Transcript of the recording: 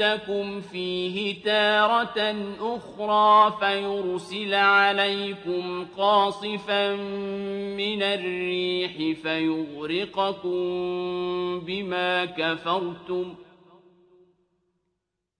يُعِيدَكُمْ فِيهِ تَارَةً أُخْرَىٰ فَيُرْسِلَ عَلَيْكُمْ قَاصِفًا مِّنَ الرِّيحِ فَيُغْرِقَكُم بِمَا كَفَرْتُمْ ۖ